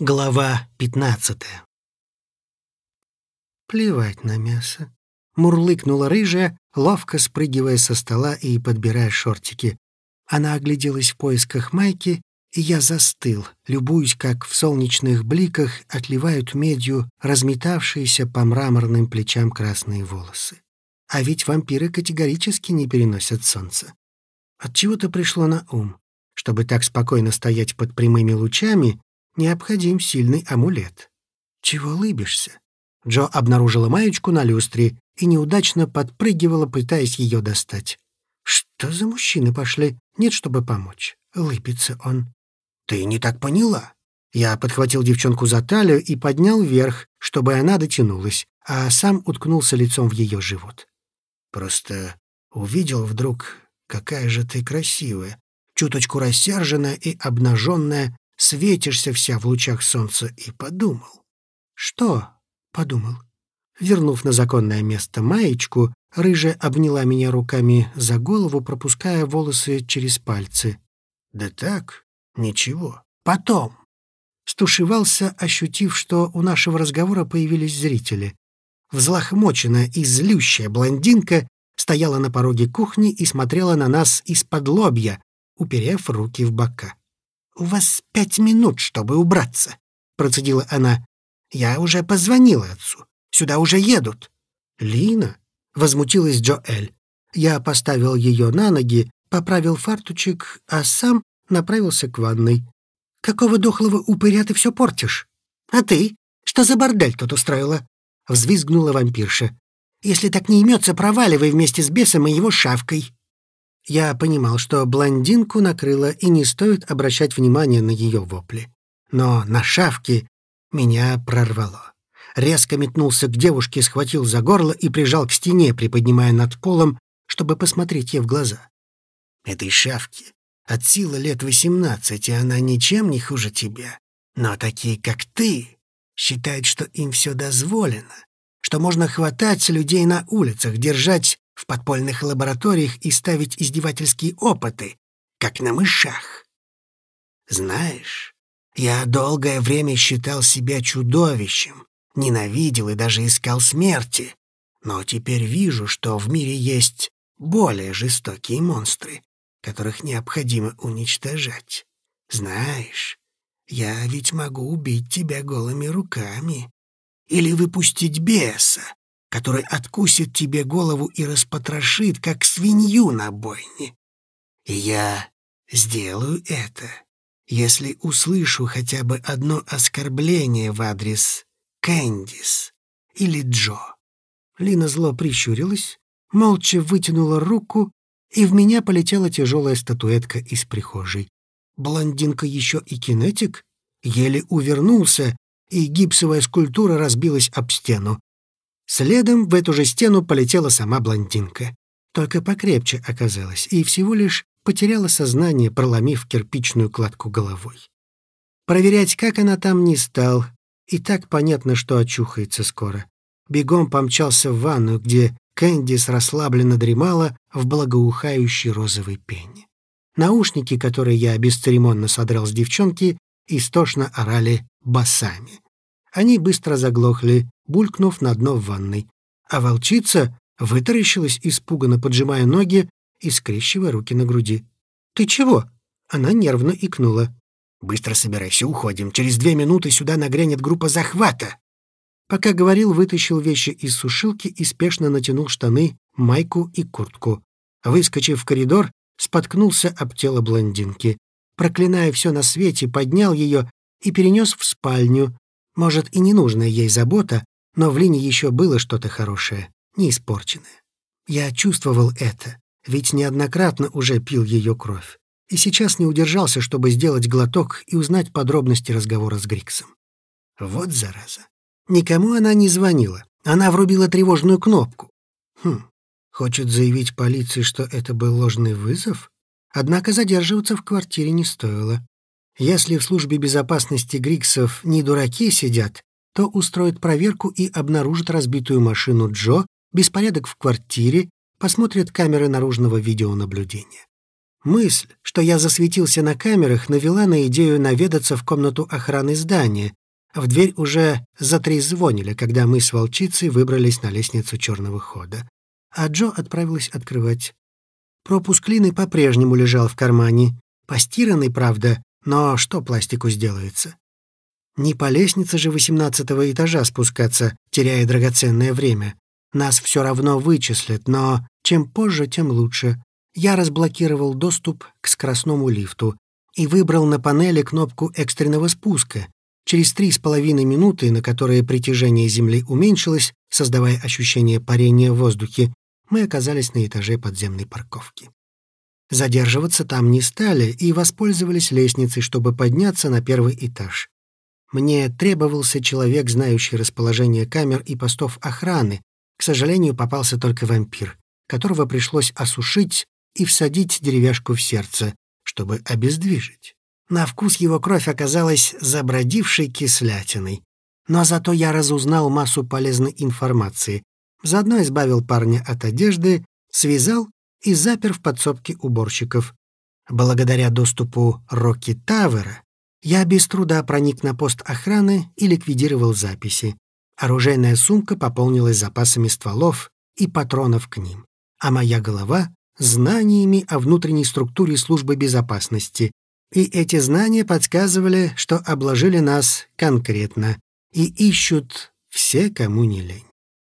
Глава пятнадцатая. Плевать на мясо. Мурлыкнула рыжая, ловко спрыгивая со стола и подбирая шортики. Она огляделась в поисках майки, и я застыл, любуясь, как в солнечных бликах отливают медью разметавшиеся по мраморным плечам красные волосы. А ведь вампиры категорически не переносят солнце. От чего то пришло на ум. Чтобы так спокойно стоять под прямыми лучами, необходим сильный амулет. Чего лыбишься? Джо обнаружила маечку на люстре и неудачно подпрыгивала, пытаясь ее достать. Что за мужчины пошли? Нет, чтобы помочь. Лыбится он. Ты не так поняла. Я подхватил девчонку за талию и поднял вверх, чтобы она дотянулась, а сам уткнулся лицом в ее живот. Просто увидел вдруг, какая же ты красивая, чуточку рассерженная и обнаженная, светишься вся в лучах солнца, и подумал. Что подумал? Вернув на законное место маечку, рыжая обняла меня руками за голову, пропуская волосы через пальцы. Да так, ничего. Потом. Стушевался, ощутив, что у нашего разговора появились зрители. Взлохмоченная и злющая блондинка стояла на пороге кухни и смотрела на нас из-под лобья, уперев руки в бока. «У вас пять минут, чтобы убраться», — процедила она. «Я уже позвонила отцу. Сюда уже едут». «Лина?» — возмутилась Джоэль. Я поставил ее на ноги, поправил фартучек, а сам направился к ванной. «Какого дохлого упыря ты все портишь?» «А ты? Что за бордель тут устроила?» — взвизгнула вампирша. «Если так не имется, проваливай вместе с бесом и его шавкой». Я понимал, что блондинку накрыло, и не стоит обращать внимание на ее вопли. Но на шавке меня прорвало. Резко метнулся к девушке, схватил за горло и прижал к стене, приподнимая над полом, чтобы посмотреть ей в глаза. «Этой шавке от силы лет восемнадцати она ничем не хуже тебя. Но такие, как ты, считают, что им все дозволено, что можно хватать людей на улицах, держать в подпольных лабораториях и ставить издевательские опыты, как на мышах. Знаешь, я долгое время считал себя чудовищем, ненавидел и даже искал смерти, но теперь вижу, что в мире есть более жестокие монстры, которых необходимо уничтожать. Знаешь, я ведь могу убить тебя голыми руками или выпустить беса, который откусит тебе голову и распотрошит, как свинью на бойне. И я сделаю это, если услышу хотя бы одно оскорбление в адрес Кэндис или Джо. Лина зло прищурилась, молча вытянула руку, и в меня полетела тяжелая статуэтка из прихожей. Блондинка еще и кинетик, еле увернулся, и гипсовая скульптура разбилась об стену. Следом в эту же стену полетела сама блондинка. Только покрепче оказалась и всего лишь потеряла сознание, проломив кирпичную кладку головой. Проверять, как она там, не стал. И так понятно, что очухается скоро. Бегом помчался в ванну, где Кэндис расслабленно дремала в благоухающей розовой пене. Наушники, которые я бесцеремонно содрал с девчонки, истошно орали басами. Они быстро заглохли, булькнув на дно в ванной. А волчица вытаращилась, испуганно поджимая ноги и скрещивая руки на груди. «Ты чего?» Она нервно икнула. «Быстро собирайся, уходим. Через две минуты сюда нагрянет группа захвата». Пока говорил, вытащил вещи из сушилки и спешно натянул штаны, майку и куртку. Выскочив в коридор, споткнулся об тело блондинки. Проклиная все на свете, поднял ее и перенес в спальню. Может, и ненужная ей забота, но в Лине еще было что-то хорошее, не испорченное. Я чувствовал это, ведь неоднократно уже пил ее кровь. И сейчас не удержался, чтобы сделать глоток и узнать подробности разговора с Гриксом. Вот зараза. Никому она не звонила. Она врубила тревожную кнопку. Хм, хочет заявить полиции, что это был ложный вызов? Однако задерживаться в квартире не стоило. Если в службе безопасности Гриксов не дураки сидят, то устроит проверку и обнаружит разбитую машину Джо, беспорядок в квартире, посмотрит камеры наружного видеонаблюдения. Мысль, что я засветился на камерах, навела на идею наведаться в комнату охраны здания. В дверь уже затрезвонили, когда мы с волчицей выбрались на лестницу черного хода. А Джо отправилась открывать. Пропуск Лины по-прежнему лежал в кармане. Постиранный, правда, но что пластику сделается? Не по лестнице же восемнадцатого этажа спускаться, теряя драгоценное время. Нас все равно вычислят, но чем позже, тем лучше я разблокировал доступ к скоростному лифту и выбрал на панели кнопку экстренного спуска. Через три с половиной минуты, на которые притяжение Земли уменьшилось, создавая ощущение парения в воздухе, мы оказались на этаже подземной парковки. Задерживаться там не стали и воспользовались лестницей, чтобы подняться на первый этаж. Мне требовался человек, знающий расположение камер и постов охраны. К сожалению, попался только вампир, которого пришлось осушить и всадить деревяшку в сердце, чтобы обездвижить. На вкус его кровь оказалась забродившей кислятиной. Но зато я разузнал массу полезной информации. Заодно избавил парня от одежды, связал и запер в подсобке уборщиков. Благодаря доступу Рокки Тавера я без труда проник на пост охраны и ликвидировал записи. Оружейная сумка пополнилась запасами стволов и патронов к ним, а моя голова знаниями о внутренней структуре службы безопасности, и эти знания подсказывали, что обложили нас конкретно и ищут все, кому не лень.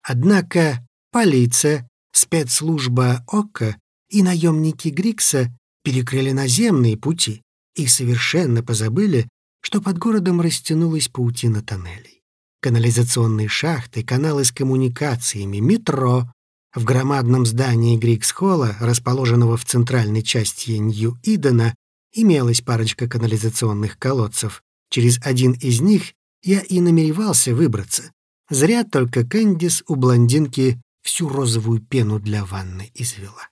Однако полиция, спецслужба ОКа и наемники Грикса перекрыли наземные пути и совершенно позабыли, что под городом растянулась паутина тоннелей. Канализационные шахты, каналы с коммуникациями, метро, в громадном здании Грикс-холла, расположенного в центральной части Нью-Идена, имелась парочка канализационных колодцев. Через один из них я и намеревался выбраться. Зря только Кэндис у блондинки всю розовую пену для ванны извела.